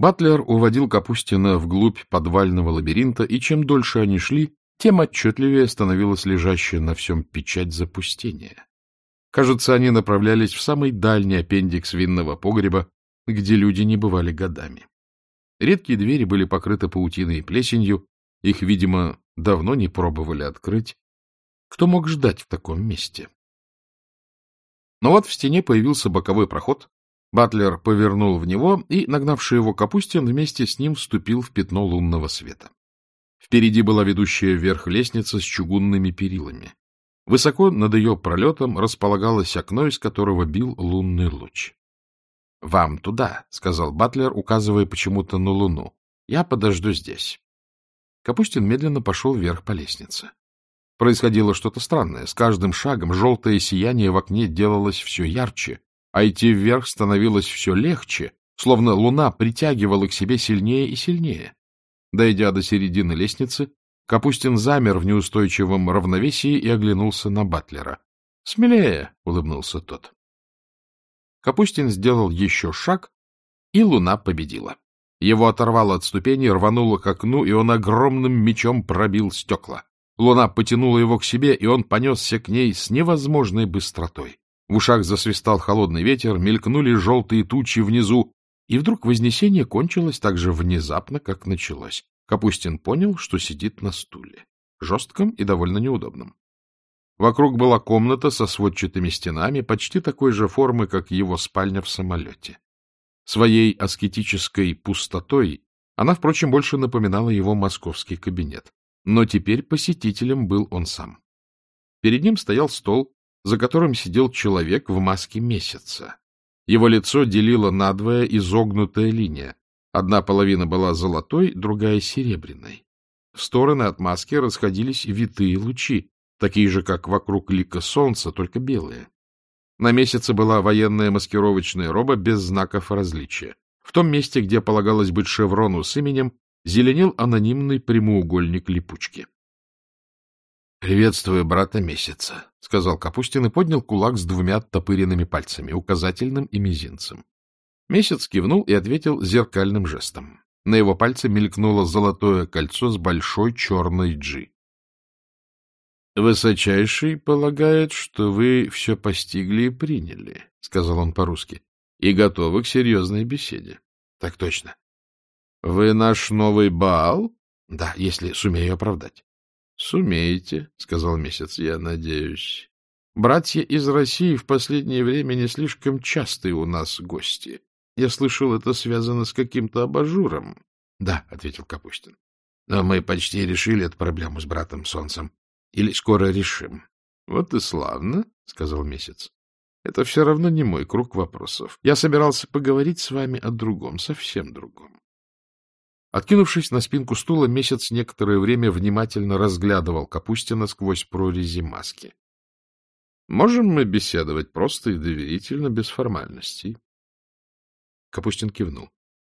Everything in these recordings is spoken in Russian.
Батлер уводил Капустина вглубь подвального лабиринта, и чем дольше они шли, тем отчетливее становилась лежащая на всем печать запустения. Кажется, они направлялись в самый дальний аппендикс винного погреба, где люди не бывали годами. Редкие двери были покрыты паутиной и плесенью, их, видимо, давно не пробовали открыть. Кто мог ждать в таком месте? Но вот в стене появился боковой проход, Батлер повернул в него, и, нагнавший его Капустин, вместе с ним вступил в пятно лунного света. Впереди была ведущая вверх лестница с чугунными перилами. Высоко над ее пролетом располагалось окно, из которого бил лунный луч. — Вам туда, — сказал Батлер, указывая почему-то на луну. — Я подожду здесь. Капустин медленно пошел вверх по лестнице. Происходило что-то странное. С каждым шагом желтое сияние в окне делалось все ярче, а идти вверх становилось все легче, словно луна притягивала к себе сильнее и сильнее. Дойдя до середины лестницы, Капустин замер в неустойчивом равновесии и оглянулся на Батлера. — Смелее! — улыбнулся тот. Капустин сделал еще шаг, и луна победила. Его оторвало от ступени, рвануло к окну, и он огромным мечом пробил стекла. Луна потянула его к себе, и он понесся к ней с невозможной быстротой. В ушах засвистал холодный ветер, мелькнули желтые тучи внизу, и вдруг вознесение кончилось так же внезапно, как началось. Капустин понял, что сидит на стуле, жестком и довольно неудобном. Вокруг была комната со сводчатыми стенами, почти такой же формы, как его спальня в самолете. Своей аскетической пустотой она, впрочем, больше напоминала его московский кабинет. Но теперь посетителем был он сам. Перед ним стоял стол, за которым сидел человек в маске месяца. Его лицо делило надвое изогнутая линия. Одна половина была золотой, другая — серебряной. В стороны от маски расходились витые лучи, такие же, как вокруг лика солнца, только белые. На месяце была военная маскировочная роба без знаков различия. В том месте, где полагалось быть шеврону с именем, зеленел анонимный прямоугольник липучки. — Приветствую брата месяца, — сказал Капустин и поднял кулак с двумя оттопыренными пальцами, указательным и мизинцем. Месяц кивнул и ответил зеркальным жестом. На его пальце мелькнуло золотое кольцо с большой черной джи. — Высочайший полагает, что вы все постигли и приняли, — сказал он по-русски, — и готовы к серьезной беседе. — Так точно. — Вы наш новый Баал? — Да, если сумею оправдать. — Сумеете, — сказал месяц, — я надеюсь. Братья из России в последнее время не слишком частые у нас гости. Я слышал, это связано с каким-то абажуром. — Да, — ответил Капустин. — Но мы почти решили эту проблему с братом Солнцем. Или скоро решим. — Вот и славно, — сказал Месяц. — Это все равно не мой круг вопросов. Я собирался поговорить с вами о другом, совсем другом. Откинувшись на спинку стула, Месяц некоторое время внимательно разглядывал Капустина сквозь прорези маски. — Можем мы беседовать просто и доверительно, без формальностей? Капустин кивнул.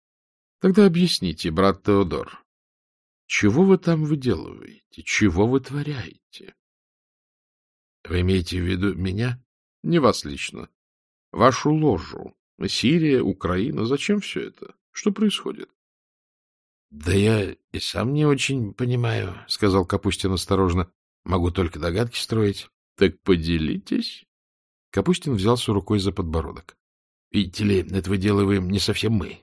— Тогда объясните, брат Теодор, чего вы там выделываете? Чего вы творяете? — Вы имеете в виду меня? — Не вас лично. Вашу ложу. Сирия, Украина. Зачем все это? Что происходит? — Да я и сам не очень понимаю, — сказал Капустин осторожно. — Могу только догадки строить. — Так поделитесь. Капустин взялся рукой за подбородок. — Видите ли, это выделываем не совсем мы.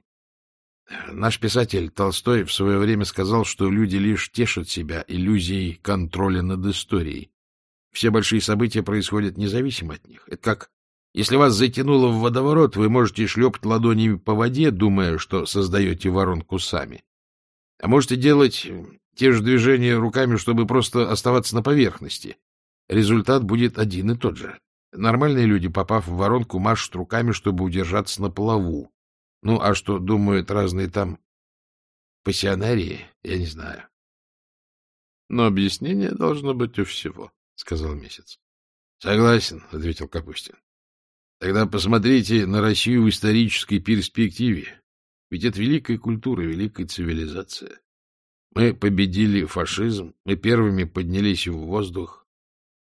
Наш писатель Толстой в свое время сказал, что люди лишь тешат себя иллюзией контроля над историей. Все большие события происходят независимо от них. Это как, если вас затянуло в водоворот, вы можете шлепать ладонями по воде, думая, что создаете воронку сами. А можете делать те же движения руками, чтобы просто оставаться на поверхности. Результат будет один и тот же. Нормальные люди, попав в воронку, машут руками, чтобы удержаться на плаву. Ну, а что думают разные там пассионарии, я не знаю. — Но объяснение должно быть у всего, — сказал Месяц. — Согласен, — ответил Капустин. — Тогда посмотрите на Россию в исторической перспективе. Ведь это великая культура, великая цивилизация. Мы победили фашизм, мы первыми поднялись в воздух,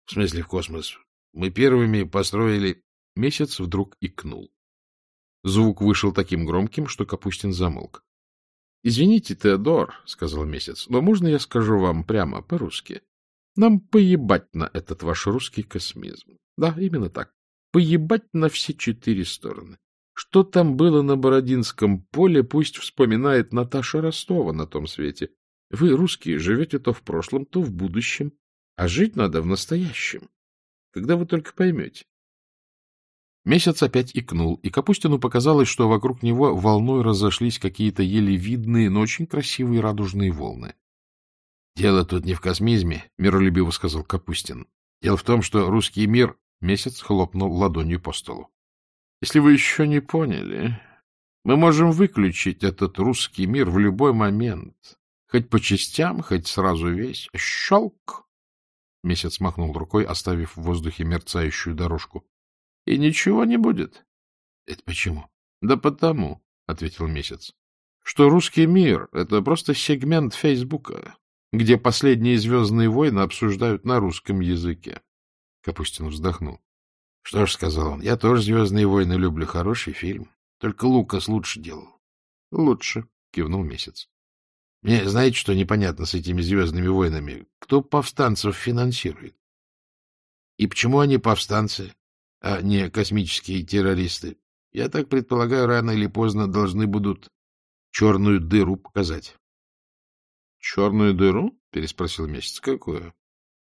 в смысле в космос. Мы первыми построили... Месяц вдруг икнул. Звук вышел таким громким, что Капустин замолк. — Извините, Теодор, — сказал месяц, — но можно я скажу вам прямо по-русски? Нам поебать на этот ваш русский космизм. Да, именно так. Поебать на все четыре стороны. Что там было на Бородинском поле, пусть вспоминает Наташа Ростова на том свете. Вы, русские, живете то в прошлом, то в будущем, а жить надо в настоящем. Когда вы только поймете. Месяц опять икнул, и Капустину показалось, что вокруг него волной разошлись какие-то еле видные, но очень красивые радужные волны. — Дело тут не в космизме, — миролюбиво сказал Капустин. — Дело в том, что русский мир... Месяц хлопнул ладонью по столу. — Если вы еще не поняли, мы можем выключить этот русский мир в любой момент. Хоть по частям, хоть сразу весь. Щелк! Месяц махнул рукой, оставив в воздухе мерцающую дорожку. — И ничего не будет. — Это почему? — Да потому, — ответил Месяц, — что русский мир — это просто сегмент Фейсбука, где последние «Звездные войны» обсуждают на русском языке. Капустин вздохнул. — Что ж, — сказал он, — я тоже «Звездные войны» люблю. Хороший фильм. Только Лукас лучше делал. — Лучше, — кивнул Месяц. — Мне знаете, что непонятно с этими «Звездными войнами»? Кто повстанцев финансирует? И почему они повстанцы, а не космические террористы? Я так предполагаю, рано или поздно должны будут черную дыру показать. — Черную дыру? — переспросил Месяц. — Какую?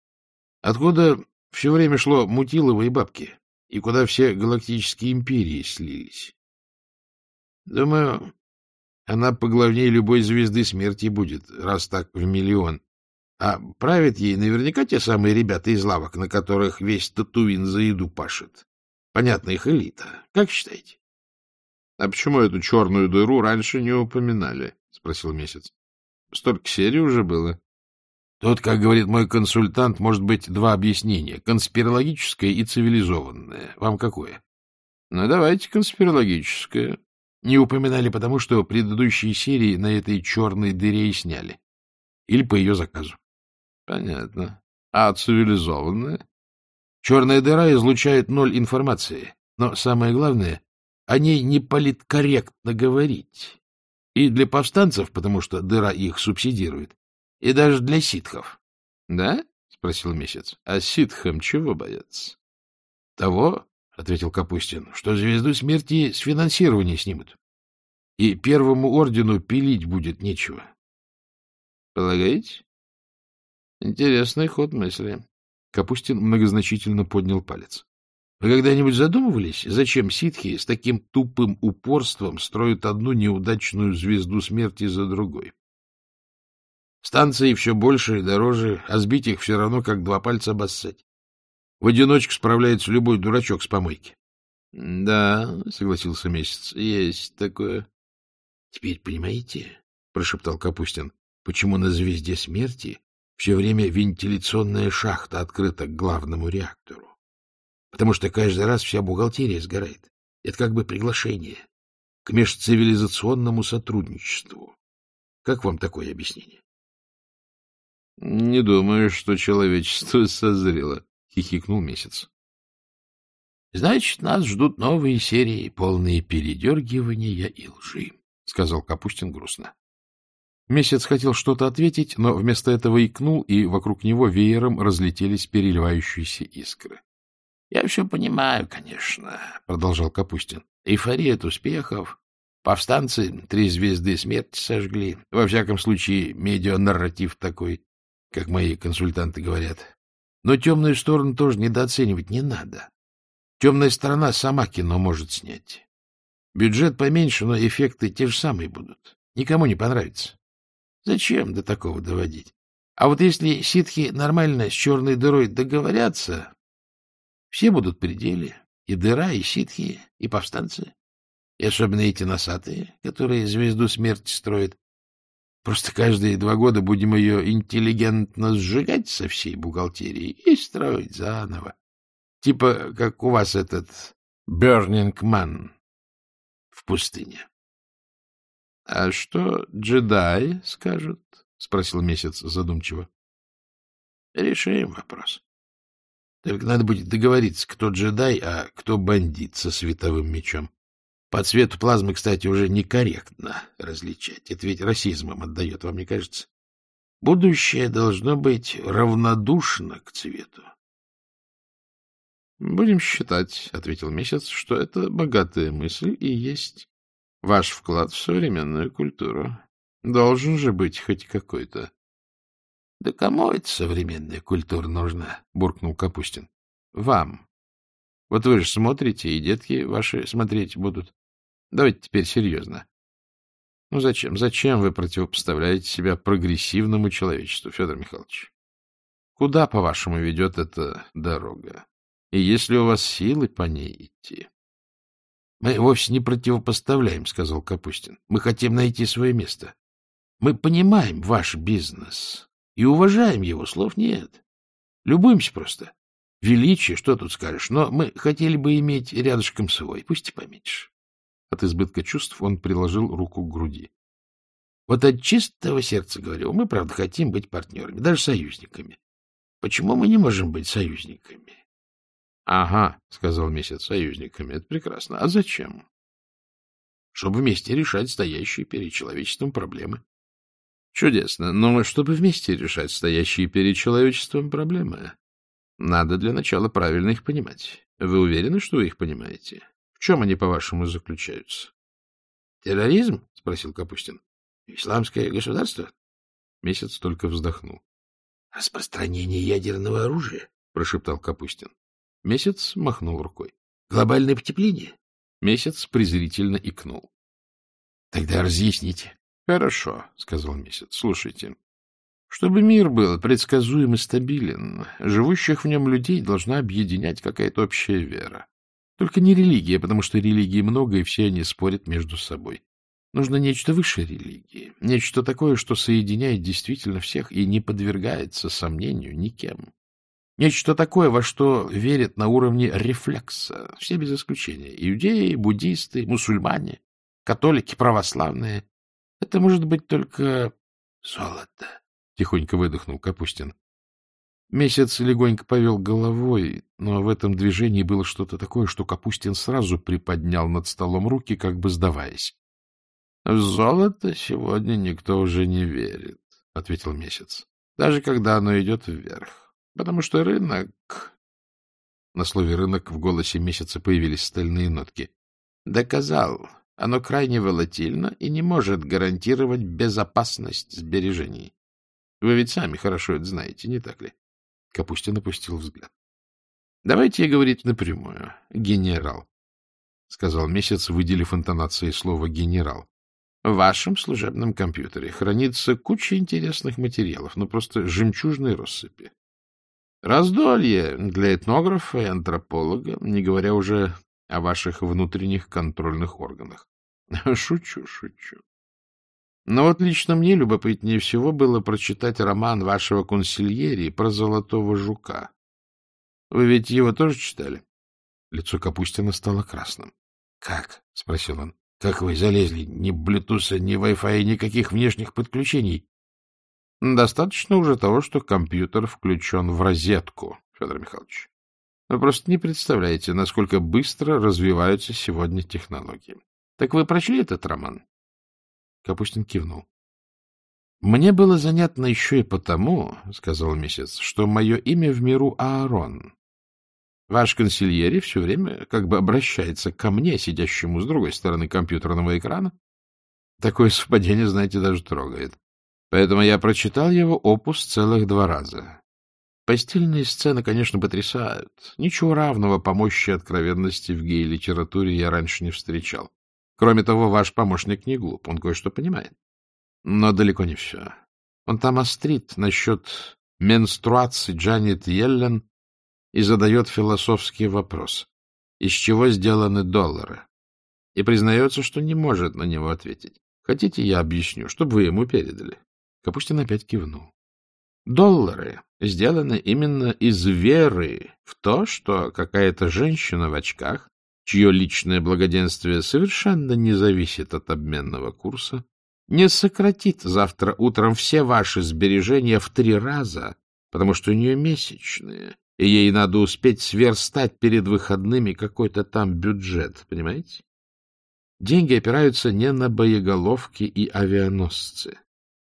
— Откуда все время шло Мутилово и бабки, и куда все галактические империи слились? Думаю, она поглавнее любой звезды смерти будет, раз так в миллион. А правят ей наверняка те самые ребята из лавок, на которых весь Татуин за еду пашет. Понятно, их элита. Как считаете? — А почему эту черную дыру раньше не упоминали? — спросил Месяц. Столько серий уже было. Тут, как говорит мой консультант, может быть два объяснения. Конспирологическое и цивилизованное. Вам какое? Ну, давайте конспирологическое. Не упоминали потому, что предыдущие серии на этой черной дыре и сняли. Или по ее заказу. Понятно. А цивилизованное? Черная дыра излучает ноль информации. Но самое главное, о ней не политкорректно говорить. И для повстанцев, потому что дыра их субсидирует, и даже для ситхов. — Да? — спросил Месяц. — А ситхам чего боятся? — Того, — ответил Капустин, — что звезду смерти с финансирования снимут. И первому ордену пилить будет нечего. — Полагаете? — Интересный ход мысли. Капустин многозначительно поднял палец. Вы когда-нибудь задумывались, зачем ситхи с таким тупым упорством строят одну неудачную звезду смерти за другой? Станции все больше и дороже, а сбить их все равно, как два пальца обоссать. В одиночку справляется любой дурачок с помойки. — Да, — согласился Месяц, — есть такое. — Теперь понимаете, — прошептал Капустин, — почему на звезде смерти все время вентиляционная шахта открыта к главному реактору? потому что каждый раз вся бухгалтерия сгорает. Это как бы приглашение к межцивилизационному сотрудничеству. Как вам такое объяснение? — Не думаю, что человечество созрело, — хихикнул месяц. — Значит, нас ждут новые серии, полные передергивания и лжи, — сказал Капустин грустно. Месяц хотел что-то ответить, но вместо этого икнул, и вокруг него веером разлетелись переливающиеся искры. Я все понимаю, конечно, — продолжал Капустин. Эйфория от успехов. Повстанцы три звезды смерти сожгли. Во всяком случае, медианарратив такой, как мои консультанты говорят. Но темную сторону тоже недооценивать не надо. Темная сторона сама кино может снять. Бюджет поменьше, но эффекты те же самые будут. Никому не понравится. Зачем до такого доводить? А вот если ситхи нормально с черной дырой договорятся, все будут при деле. И дыра, и ситхи, и повстанцы. И особенно эти носатые, которые звезду смерти строят. Просто каждые два года будем ее интеллигентно сжигать со всей бухгалтерии и строить заново. Типа, как у вас этот Burning Man в пустыне. — А что джедаи скажут? — спросил Месяц задумчиво. — Решим вопрос. Только надо будет договориться, кто джедай, а кто бандит со световым мечом. По цвету плазмы, кстати, уже некорректно различать. Это ведь расизмом отдает, вам не кажется? Будущее должно быть равнодушно к цвету. — Будем считать, — ответил Месяц, — что это богатая мысль и есть ваш вклад в современную культуру. Должен же быть хоть какой-то. — Да кому это современная культура нужна? — буркнул Капустин. — Вам. Вот вы же смотрите, и детки ваши смотреть будут. Давайте теперь серьезно. Ну зачем? Зачем вы противопоставляете себя прогрессивному человечеству, Федор Михайлович? Куда, по-вашему, ведет эта дорога? И есть ли у вас силы по ней идти? — Мы вовсе не противопоставляем, — сказал Капустин. — Мы хотим найти свое место. Мы понимаем ваш бизнес и уважаем его, слов нет. Любуемся просто. Величие, что тут скажешь, но мы хотели бы иметь рядышком свой, пусть и поменьше. От избытка чувств он приложил руку к груди. — Вот от чистого сердца говорю, мы, правда, хотим быть партнерами, даже союзниками. Почему мы не можем быть союзниками? — Ага, — сказал Месяц, — союзниками. Это прекрасно. А зачем? — Чтобы вместе решать стоящие перед человечеством проблемы. — Чудесно. Но чтобы вместе решать стоящие перед человечеством проблемы, надо для начала правильно их понимать. Вы уверены, что вы их понимаете? Чем они, по-вашему, заключаются? — Терроризм? — спросил Капустин. — Исламское государство? Месяц только вздохнул. — Распространение ядерного оружия? — прошептал Капустин. Месяц махнул рукой. — Глобальное потепление? Месяц презрительно икнул. — Тогда разъясните. — Хорошо, — сказал Месяц. — Слушайте. Чтобы мир был предсказуем и стабилен, живущих в нем людей должна объединять какая-то общая вера. Только не религия, потому что религии много, и все они спорят между собой. Нужно нечто выше религии, нечто такое, что соединяет действительно всех и не подвергается сомнению никем. Нечто такое, во что верят на уровне рефлекса, все без исключения. Иудеи, буддисты, мусульмане, католики, православные. Это может быть только золото, — тихонько выдохнул Капустин. Месяц легонько повел головой, но в этом движении было что-то такое, что Капустин сразу приподнял над столом руки, как бы сдаваясь. — В золото сегодня никто уже не верит, — ответил Месяц, — даже когда оно идет вверх, потому что рынок... На слове «рынок» в голосе Месяца появились стальные нотки. — Доказал, оно крайне волатильно и не может гарантировать безопасность сбережений. Вы ведь сами хорошо это знаете, не так ли? Капустин опустил взгляд. — Давайте говорить напрямую. Генерал, — сказал Месяц, выделив интонацией слова «генерал». — В вашем служебном компьютере хранится куча интересных материалов, ну просто жемчужной россыпи. Раздолье для этнографа и антрополога, не говоря уже о ваших внутренних контрольных органах. Шучу, шучу. Но вот лично мне любопытнее всего было прочитать роман вашего консильери про золотого жука. Вы ведь его тоже читали? Лицо Капустина стало красным. — Как? — спросил он. — Как вы залезли? Ни блютуса, ни вай-фая, никаких внешних подключений. — Достаточно уже того, что компьютер включен в розетку, Федор Михайлович. Вы просто не представляете, насколько быстро развиваются сегодня технологии. Так вы прочли этот роман? Капустин кивнул. — Мне было занятно еще и потому, — сказал месяц, — что мое имя в миру Аарон. Ваш консильери все время как бы обращается ко мне, сидящему с другой стороны компьютерного экрана. Такое совпадение, знаете, даже трогает. Поэтому я прочитал его опус целых два раза. Постельные сцены, конечно, потрясают. Ничего равного по мощи откровенности в гей-литературе я раньше не встречал. Кроме того, ваш помощник не глуп, он кое-что понимает. Но далеко не все. Он там острит насчет менструации Джанет Йеллен и задает философский вопрос. Из чего сделаны доллары? И признается, что не может на него ответить. Хотите, я объясню, чтобы вы ему передали? Капустин опять кивнул. Доллары сделаны именно из веры в то, что какая-то женщина в очках чье личное благоденствие совершенно не зависит от обменного курса, не сократит завтра утром все ваши сбережения в три раза, потому что у нее месячные, и ей надо успеть сверстать перед выходными какой-то там бюджет, понимаете? Деньги опираются не на боеголовки и авианосцы.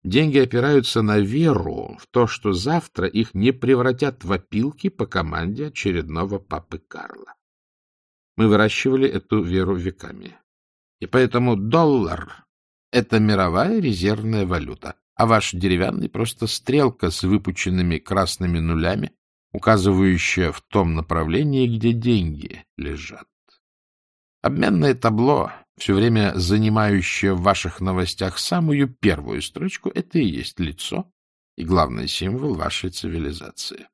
Деньги опираются на веру в то, что завтра их не превратят в опилки по команде очередного папы Карла. Мы выращивали эту веру веками. И поэтому доллар — это мировая резервная валюта, а ваш деревянный просто стрелка с выпученными красными нулями, указывающая в том направлении, где деньги лежат. Обменное табло, все время занимающее в ваших новостях самую первую строчку, это и есть лицо и главный символ вашей цивилизации.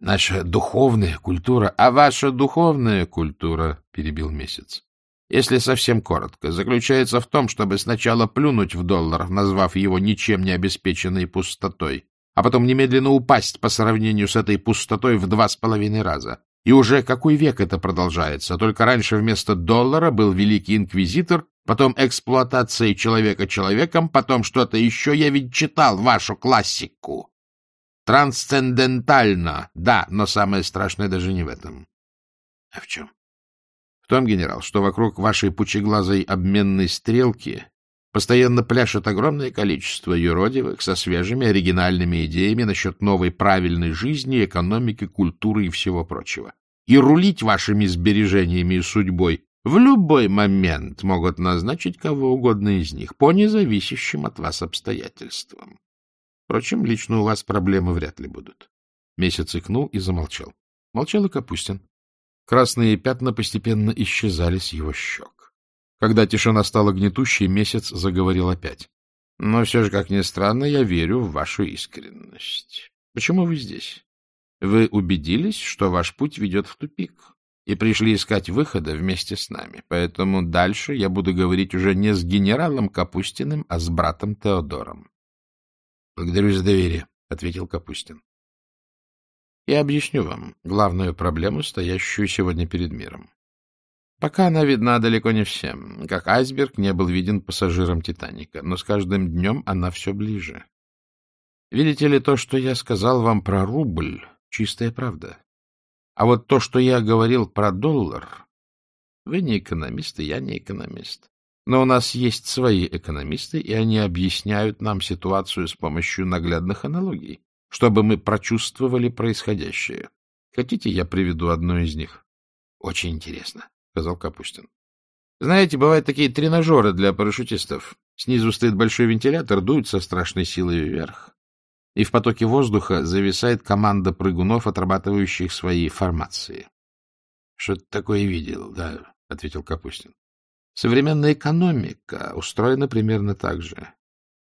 Наша духовная культура, а ваша духовная культура, — перебил месяц, — если совсем коротко, заключается в том, чтобы сначала плюнуть в доллар, назвав его ничем не обеспеченной пустотой, а потом немедленно упасть по сравнению с этой пустотой в два с половиной раза. И уже какой век это продолжается? Только раньше вместо доллара был великий инквизитор, потом эксплуатация человека человеком, потом что-то еще. Я ведь читал вашу классику. Трансцендентально, да, но самое страшное даже не в этом. А в чем? В том, генерал, что вокруг вашей пучеглазой обменной стрелки постоянно пляшет огромное количество юродивых со свежими оригинальными идеями насчет новой правильной жизни, экономики, культуры и всего прочего. И рулить вашими сбережениями и судьбой в любой момент могут назначить кого угодно из них, по независящим от вас обстоятельствам. Впрочем, лично у вас проблемы вряд ли будут. Месяц икнул и замолчал. Молчал и Капустин. Красные пятна постепенно исчезали с его щек. Когда тишина стала гнетущей, месяц заговорил опять. — Но все же, как ни странно, я верю в вашу искренность. Почему вы здесь? Вы убедились, что ваш путь ведет в тупик, и пришли искать выхода вместе с нами. Поэтому дальше я буду говорить уже не с генералом Капустиным, а с братом Теодором. — Благодарю за доверие, — ответил Капустин. — Я объясню вам главную проблему, стоящую сегодня перед миром. Пока она видна далеко не всем, как айсберг не был виден пассажирам «Титаника», но с каждым днем она все ближе. Видите ли, то, что я сказал вам про рубль, чистая правда. А вот то, что я говорил про доллар... Вы не экономист, и я не экономист. Но у нас есть свои экономисты, и они объясняют нам ситуацию с помощью наглядных аналогий, чтобы мы прочувствовали происходящее. Хотите, я приведу одну из них? — Очень интересно, — сказал Капустин. — Знаете, бывают такие тренажеры для парашютистов. Снизу стоит большой вентилятор, дует со страшной силой вверх. И в потоке воздуха зависает команда прыгунов, отрабатывающих свои формации. — Что-то такое видел, да, — ответил Капустин. Современная экономика устроена примерно так же.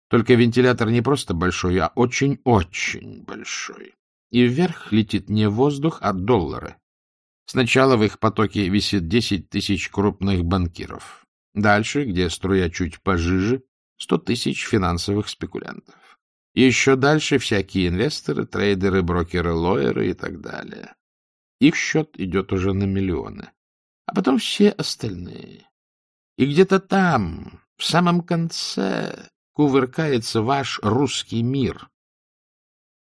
Только вентилятор не просто большой, а очень-очень большой. И вверх летит не воздух, а доллары. Сначала в их потоке висит 10 тысяч крупных банкиров. Дальше, где струя чуть пожиже, 100 тысяч финансовых спекулянтов. Еще дальше всякие инвесторы, трейдеры, брокеры, лоеры и так далее. Их счет идет уже на миллионы. А потом все остальные. И где-то там, в самом конце, кувыркается ваш русский мир.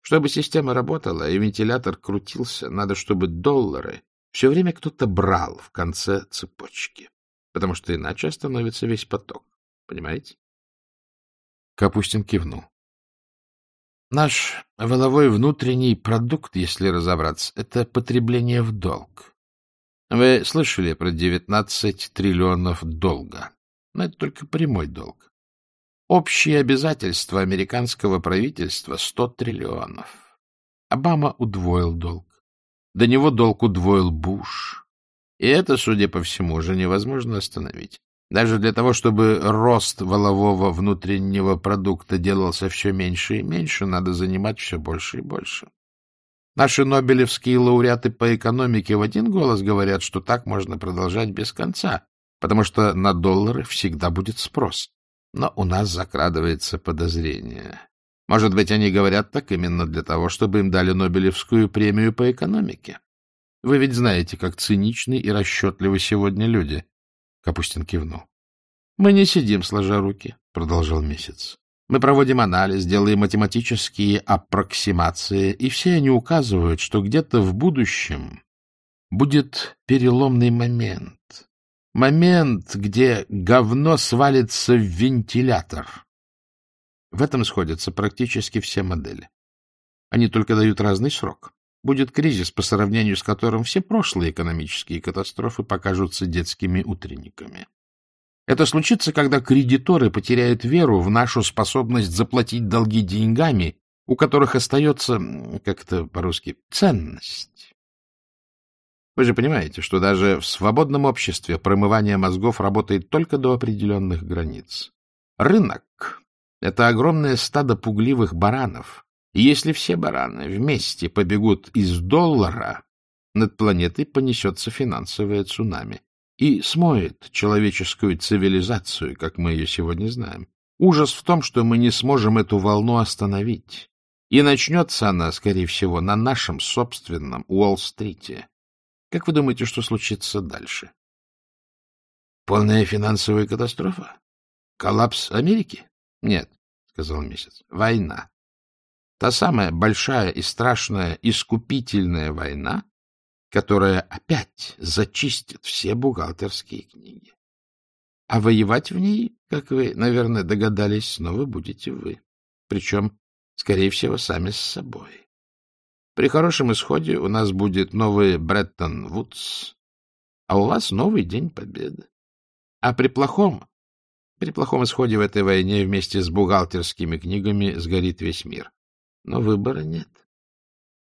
Чтобы система работала и вентилятор крутился, надо, чтобы доллары все время кто-то брал в конце цепочки, потому что иначе остановится весь поток. Понимаете? Капустин кивнул. Наш воловой внутренний продукт, если разобраться, это потребление в долг. Вы слышали про 19 триллионов долга? Но это только прямой долг. Общие обязательства американского правительства — 100 триллионов. Обама удвоил долг. До него долг удвоил Буш. И это, судя по всему, уже невозможно остановить. Даже для того, чтобы рост волового внутреннего продукта делался все меньше и меньше, надо занимать все больше и больше. Наши нобелевские лауреаты по экономике в один голос говорят, что так можно продолжать без конца, потому что на доллары всегда будет спрос. Но у нас закрадывается подозрение. Может быть, они говорят так именно для того, чтобы им дали Нобелевскую премию по экономике. Вы ведь знаете, как циничны и расчетливы сегодня люди. Капустин кивнул. — Мы не сидим сложа руки, — продолжал месяц. Мы проводим анализ, делаем математические аппроксимации, и все они указывают, что где-то в будущем будет переломный момент. момент, где говно свалится в вентилятор. В этом сходятся практически все модели. Они только дают разный срок. Будет кризис, по сравнению с которым все прошлые экономические катастрофы покажутся детскими утренниками. Это случится, когда кредиторы потеряют веру в нашу способность заплатить долги деньгами, у которых остается, как это по-русски, ценность. Вы же понимаете, что даже в свободном обществе промывание мозгов работает только до определенных границ. Рынок — это огромное стадо пугливых баранов, и если все бараны вместе побегут из доллара, над планетой понесется финансовое цунами и смоет человеческую цивилизацию, как мы ее сегодня знаем. Ужас в том, что мы не сможем эту волну остановить. И начнется она, скорее всего, на нашем собственном Уолл-стрите. Как вы думаете, что случится дальше? Полная финансовая катастрофа? Коллапс Америки? Нет, сказал месяц. Война. Та самая большая и страшная искупительная война, которая опять зачистит все бухгалтерские книги. А воевать в ней, как вы, наверное, догадались, снова будете вы. Причем, скорее всего, сами с собой. При хорошем исходе у нас будет новый Бреттон-Вудс, а у вас новый День Победы. А при плохом, при плохом исходе в этой войне вместе с бухгалтерскими книгами сгорит весь мир. Но выбора нет.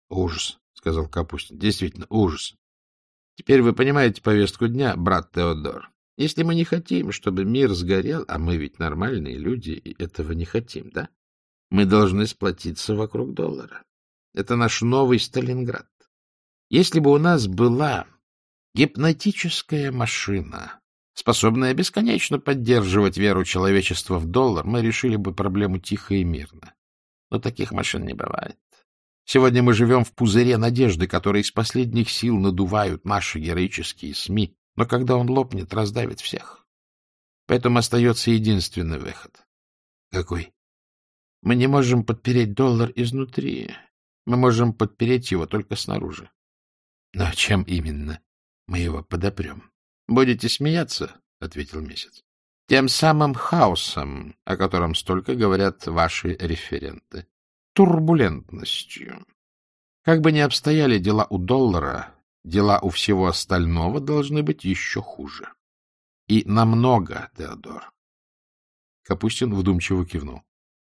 Ужас сказал Капустин. — Действительно, ужас. Теперь вы понимаете повестку дня, брат Теодор. Если мы не хотим, чтобы мир сгорел, а мы ведь нормальные люди и этого не хотим, да? Мы должны сплотиться вокруг доллара. Это наш новый Сталинград. Если бы у нас была гипнотическая машина, способная бесконечно поддерживать веру человечества в доллар, мы решили бы проблему тихо и мирно. Но таких машин не бывает. Сегодня мы живем в пузыре надежды, которые из последних сил надувают наши героические СМИ, но когда он лопнет, раздавит всех. Поэтому остается единственный выход. Какой? Мы не можем подпереть доллар изнутри. Мы можем подпереть его только снаружи. Но чем именно мы его подопрем? Будете смеяться, — ответил месяц. Тем самым хаосом, о котором столько говорят ваши референты турбулентностью. Как бы ни обстояли дела у доллара, дела у всего остального должны быть еще хуже. И намного, Теодор. Капустин вдумчиво кивнул.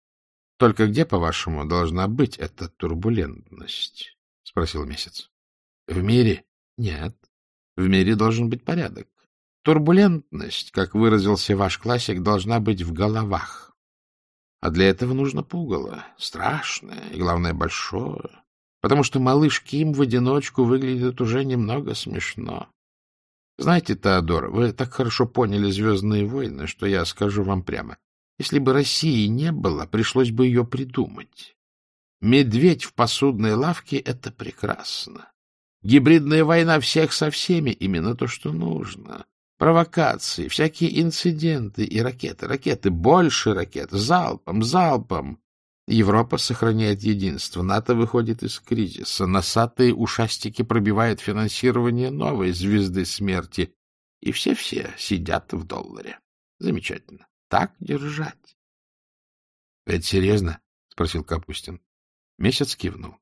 — Только где, по-вашему, должна быть эта турбулентность? — спросил Месяц. — В мире? Нет. В мире должен быть порядок. Турбулентность, как выразился ваш классик, должна быть в головах. А для этого нужно пугало. Страшное и, главное, большое. Потому что малыш Ким в одиночку выглядит уже немного смешно. Знаете, Теодор, вы так хорошо поняли «Звездные войны», что я скажу вам прямо. Если бы России не было, пришлось бы ее придумать. Медведь в посудной лавке — это прекрасно. Гибридная война всех со всеми — именно то, что нужно. Провокации, всякие инциденты и ракеты, ракеты, больше ракет, залпом, залпом. Европа сохраняет единство, НАТО выходит из кризиса, носатые ушастики пробивают финансирование новой звезды смерти, и все-все сидят в долларе. Замечательно. Так держать. — Это серьезно? — спросил Капустин. Месяц кивнул.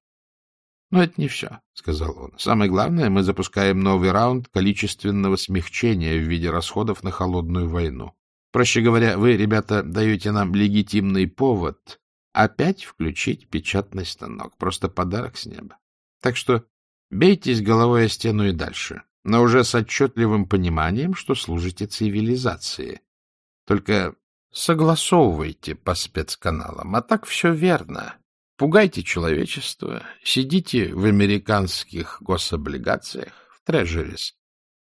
Но это не все, — сказал он. Самое главное, мы запускаем новый раунд количественного смягчения в виде расходов на холодную войну. Проще говоря, вы, ребята, даете нам легитимный повод опять включить печатный станок. Просто подарок с неба. Так что бейтесь головой о стену и дальше, но уже с отчетливым пониманием, что служите цивилизации. Только согласовывайте по спецканалам, а так все верно. Пугайте человечество, сидите в американских гособлигациях, в трежерис,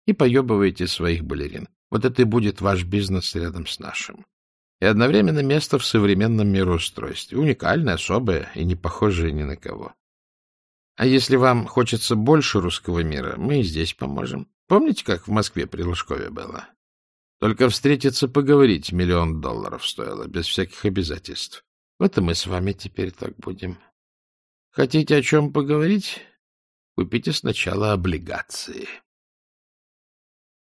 и поебывайте своих балерин. Вот это и будет ваш бизнес рядом с нашим. И одновременно место в современном мироустройстве. Уникальное, особое и не похожее ни на кого. А если вам хочется больше русского мира, мы и здесь поможем. Помните, как в Москве при Лужкове было? Только встретиться поговорить миллион долларов стоило, без всяких обязательств. Вот и мы с вами теперь так будем. Хотите о чем поговорить? Купите сначала облигации.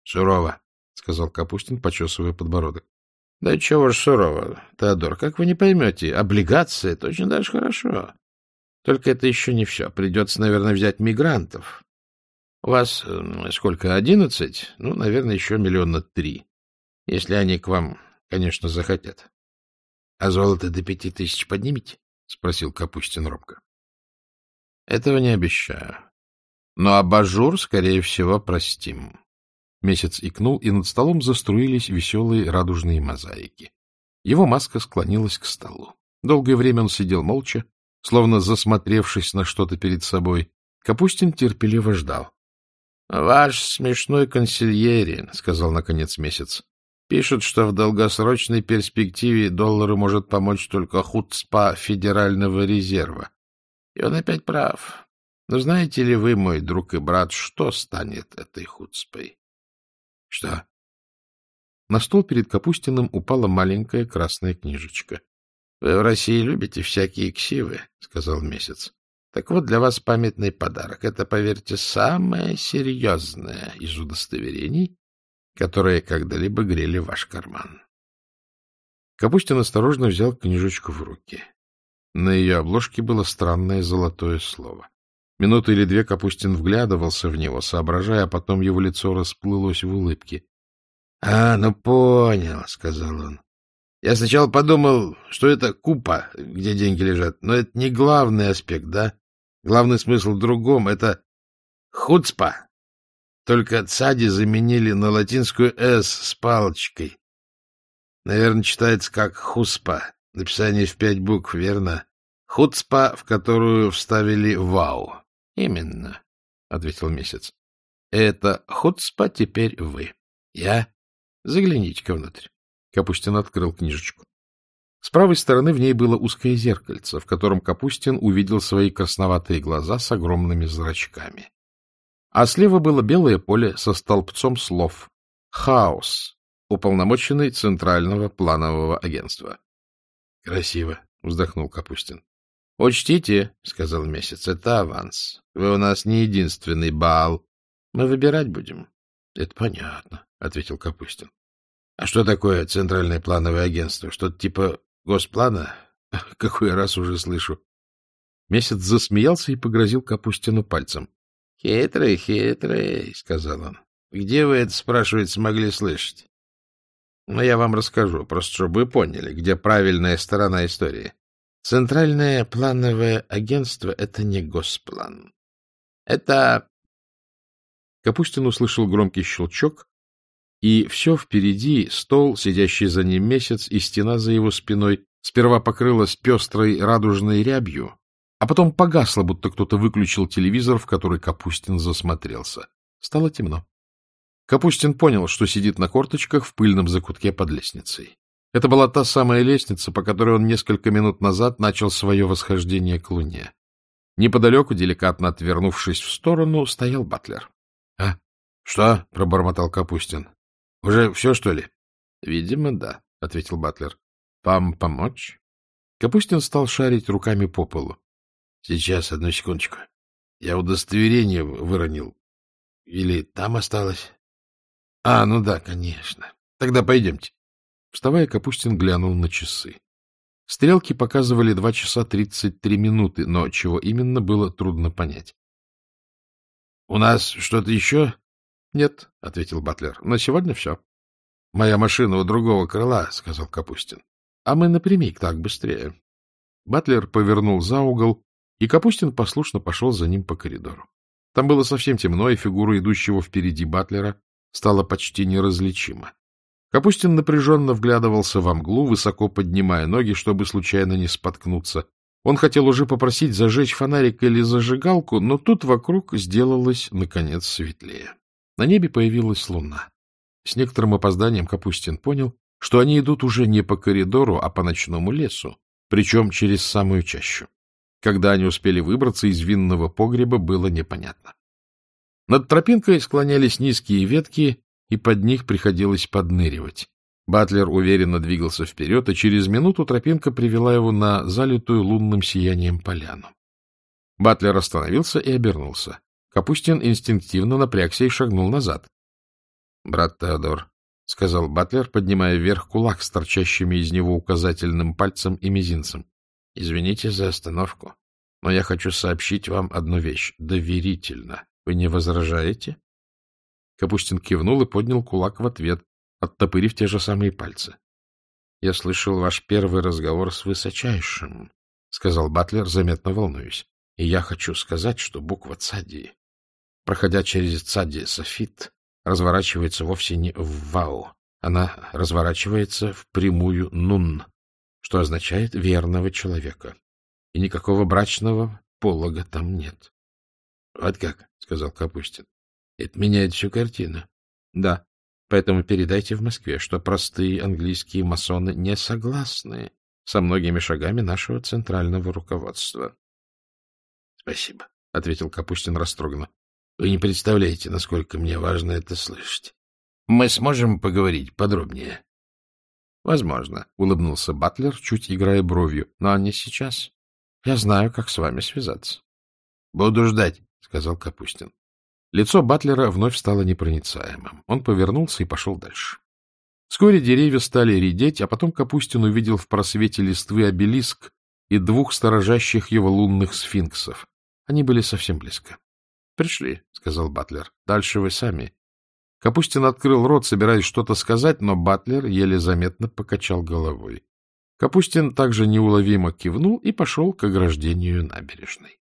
Сурово, — сказал Капустин, почесывая подбородок. — Да чего ж сурово, Теодор, как вы не поймете, облигация — это очень даже хорошо. Только это еще не все. Придется, наверное, взять мигрантов. У вас сколько, одиннадцать? Ну, наверное, еще миллиона три. Если они к вам, конечно, захотят. — А золото до пяти тысяч поднимете? — спросил Капустин робко. — Этого не обещаю. Но абажур, скорее всего, простим. Месяц икнул, и над столом заструились веселые радужные мозаики. Его маска склонилась к столу. Долгое время он сидел молча, словно засмотревшись на что-то перед собой. Капустин терпеливо ждал. — Ваш смешной консильерин, — сказал наконец месяц, — пишет, что в долгосрочной перспективе доллару может помочь только худспа Федерального резерва. И он опять прав. Но знаете ли вы, мой друг и брат, что станет этой худспой? — Что? На стол перед Капустиным упала маленькая красная книжечка. — Вы в России любите всякие ксивы, — сказал Месяц. — Так вот, для вас памятный подарок. Это, поверьте, самое серьезное из удостоверений, которые когда-либо грели ваш карман. Капустин осторожно взял книжечку в руки. На ее обложке было странное золотое слово. Минуту или две Капустин вглядывался в него, соображая, а потом его лицо расплылось в улыбке. — А, ну понял, — сказал он. — Я сначала подумал, что это купа, где деньги лежат, но это не главный аспект, да? Главный смысл в другом — это хуцпа. Только цади заменили на латинскую «с» с палочкой. Наверное, читается как «хуспа». Написание в пять букв, верно? Хуцпа, в которую вставили «вау». — Именно, — ответил месяц. — Это хуцпа теперь вы. Я? Загляните-ка внутрь. Капустин открыл книжечку. С правой стороны в ней было узкое зеркальце, в котором Капустин увидел свои красноватые глаза с огромными зрачками. А слева было белое поле со столбцом слов «Хаос», уполномоченный Центрального планового агентства. — Красиво, — вздохнул Капустин. — Учтите, — сказал Месяц, — это аванс. Вы у нас не единственный бал. Мы выбирать будем. — Это понятно, — ответил Капустин. — А что такое Центральное плановое агентство? Что-то типа госплана? Какой раз уже слышу. Месяц засмеялся и погрозил Капустину пальцем. — Хитрый, хитрый, — сказал он. — Где вы это, спрашивает, смогли слышать? Но ну, я вам расскажу, просто чтобы вы поняли, где правильная сторона истории. Центральное плановое агентство — это не госплан. Это... Капустин услышал громкий щелчок, и все впереди, стол, сидящий за ним месяц, и стена за его спиной сперва покрылась пестрой радужной рябью, а потом погасла, будто кто-то выключил телевизор, в который Капустин засмотрелся. Стало темно. Капустин понял, что сидит на корточках в пыльном закутке под лестницей. Это была та самая лестница, по которой он несколько минут назад начал свое восхождение к Луне. Неподалеку, деликатно отвернувшись в сторону, стоял Батлер. — А? Что? — пробормотал Капустин. — Уже все, что ли? — Видимо, да, — ответил Батлер. — Вам помочь? Капустин стал шарить руками по полу. — Сейчас, одну секундочку. Я удостоверение выронил. Или там осталось? — А, ну да, конечно. Тогда пойдемте. Вставая, Капустин глянул на часы. Стрелки показывали два часа тридцать три минуты, но чего именно было трудно понять. — У нас что-то еще? — Нет, — ответил Батлер. — На сегодня все. — Моя машина у другого крыла, — сказал Капустин. — А мы напрямик, так быстрее. Батлер повернул за угол, и Капустин послушно пошел за ним по коридору. Там было совсем темно, и фигура идущего впереди Батлера стала почти неразличима. Капустин напряженно вглядывался во мглу, высоко поднимая ноги, чтобы случайно не споткнуться. Он хотел уже попросить зажечь фонарик или зажигалку, но тут вокруг сделалось, наконец, светлее. На небе появилась луна. С некоторым опозданием Капустин понял, что они идут уже не по коридору, а по ночному лесу, причем через самую чащу. Когда они успели выбраться из винного погреба, было непонятно. Над тропинкой склонялись низкие ветки, и под них приходилось подныривать. Батлер уверенно двигался вперед, и через минуту тропинка привела его на залитую лунным сиянием поляну. Батлер остановился и обернулся. Капустин инстинктивно напрягся и шагнул назад. — Брат Теодор, сказал Батлер, поднимая вверх кулак с торчащими из него указательным пальцем и мизинцем. — Извините за остановку, но я хочу сообщить вам одну вещь. Доверительно. Вы не возражаете? Капустин кивнул и поднял кулак в ответ, оттопырив те же самые пальцы. — Я слышал ваш первый разговор с высочайшим, — сказал Батлер, заметно волнуюсь. — И я хочу сказать, что буква «цади», проходя через «цади» софит, разворачивается вовсе не в «вау», она разворачивается в прямую «нун», что означает «верного человека». И никакого брачного полога там нет. — Вот как, — сказал Капустин. — Это меняет всю картину. — Да. Поэтому передайте в Москве, что простые английские масоны не согласны со многими шагами нашего центрального руководства. — Спасибо, — ответил Капустин растроганно. — Вы не представляете, насколько мне важно это слышать. Мы сможем поговорить подробнее? — Возможно, — улыбнулся Батлер, чуть играя бровью, — но не сейчас. Я знаю, как с вами связаться. — Буду ждать, — сказал Капустин. Лицо Батлера вновь стало непроницаемым. Он повернулся и пошел дальше. Вскоре деревья стали редеть, а потом Капустин увидел в просвете листвы обелиск и двух сторожащих его лунных сфинксов. Они были совсем близко. — Пришли, — сказал Батлер. — Дальше вы сами. Капустин открыл рот, собираясь что-то сказать, но Батлер еле заметно покачал головой. Капустин также неуловимо кивнул и пошел к ограждению набережной.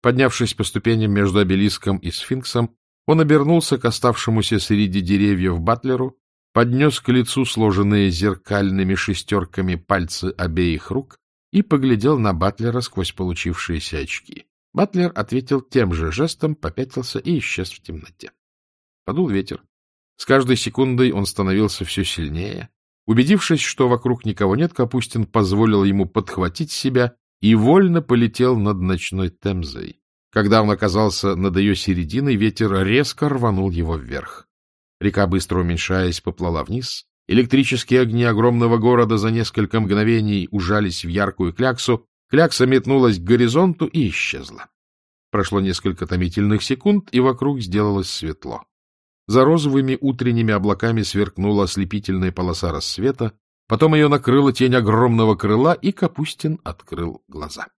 Поднявшись по ступеням между обелиском и сфинксом, он обернулся к оставшемуся среди деревьев Батлеру, поднес к лицу сложенные зеркальными шестерками пальцы обеих рук и поглядел на Батлера сквозь получившиеся очки. Батлер ответил тем же жестом, попятился и исчез в темноте. Подул ветер. С каждой секундой он становился все сильнее. Убедившись, что вокруг никого нет, Капустин позволил ему подхватить себя и вольно полетел над ночной Темзой. Когда он оказался над ее серединой, ветер резко рванул его вверх. Река, быстро уменьшаясь, поплыла вниз. Электрические огни огромного города за несколько мгновений ужались в яркую кляксу. Клякса метнулась к горизонту и исчезла. Прошло несколько томительных секунд, и вокруг сделалось светло. За розовыми утренними облаками сверкнула ослепительная полоса рассвета, Потом ее накрыла тень огромного крыла, и Капустин открыл глаза.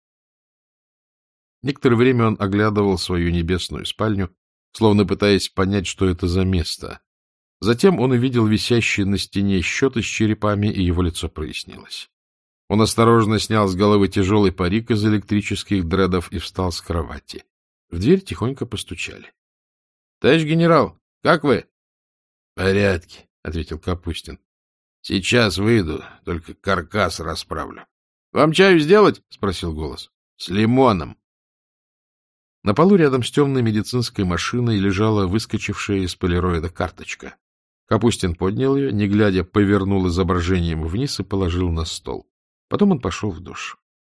Некоторое время он оглядывал свою небесную спальню, словно пытаясь понять, что это за место. Затем он увидел висящие на стене счеты с черепами, и его лицо прояснилось. Он осторожно снял с головы тяжелый парик из электрических дредов и встал с кровати. В дверь тихонько постучали. — Товарищ генерал, как вы? — В порядке, — ответил Капустин. — Сейчас выйду, только каркас расправлю. — Вам чаю сделать? — спросил голос. — С лимоном. На полу рядом с темной медицинской машиной лежала выскочившая из полироида карточка. Капустин поднял ее, не глядя, повернул изображением вниз и положил на стол. Потом он пошел в душ.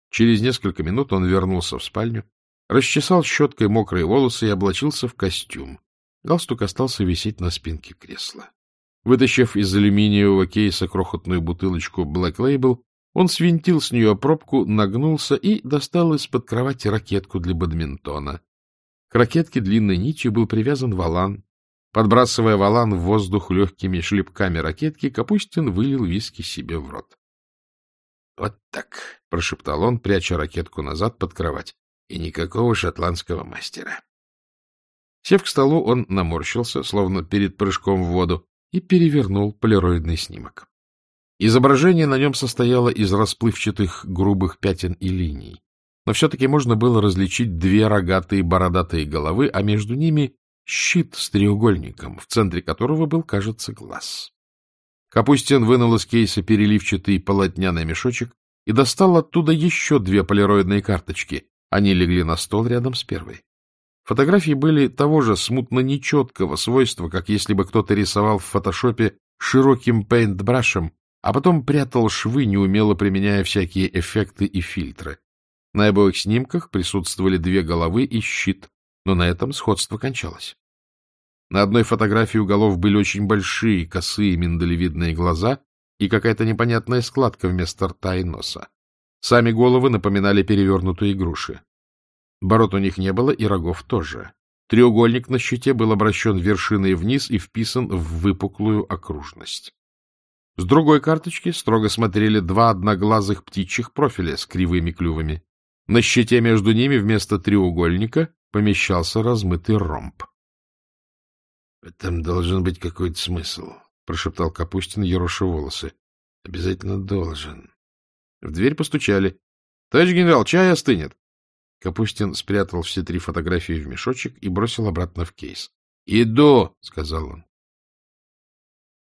Через несколько минут он вернулся в спальню, расчесал щеткой мокрые волосы и облачился в костюм. Галстук остался висеть на спинке кресла. Вытащив из алюминиевого кейса крохотную бутылочку Black Label, он свинтил с нее пробку, нагнулся и достал из-под кровати ракетку для бадминтона. К ракетке длинной нитью был привязан валан. Подбрасывая валан в воздух легкими шлепками ракетки, Капустин вылил виски себе в рот. — Вот так, — прошептал он, пряча ракетку назад под кровать. — И никакого шотландского мастера. Сев к столу, он наморщился, словно перед прыжком в воду, и перевернул полироидный снимок. Изображение на нем состояло из расплывчатых грубых пятен и линий, но все-таки можно было различить две рогатые бородатые головы, а между ними щит с треугольником, в центре которого был, кажется, глаз. Капустин вынул из кейса переливчатый полотняный мешочек и достал оттуда еще две полироидные карточки. Они легли на стол рядом с первой. Фотографии были того же смутно нечеткого свойства, как если бы кто-то рисовал в фотошопе широким пейнтбрашем, а потом прятал швы, неумело применяя всякие эффекты и фильтры. На обоих снимках присутствовали две головы и щит, но на этом сходство кончалось. На одной фотографии у голов были очень большие, косые, миндалевидные глаза и какая-то непонятная складка вместо рта и носа. Сами головы напоминали перевернутые груши. Бород у них не было, и рогов тоже. Треугольник на щите был обращен вершиной вниз и вписан в выпуклую окружность. С другой карточки строго смотрели два одноглазых птичьих профиля с кривыми клювами. На щите между ними вместо треугольника помещался размытый ромб. — этом должен быть какой-то смысл, — прошептал Капустин, ероша волосы. — Обязательно должен. В дверь постучали. — Товарищ генерал, чай остынет. Капустин спрятал все три фотографии в мешочек и бросил обратно в кейс. — Иду, — сказал он.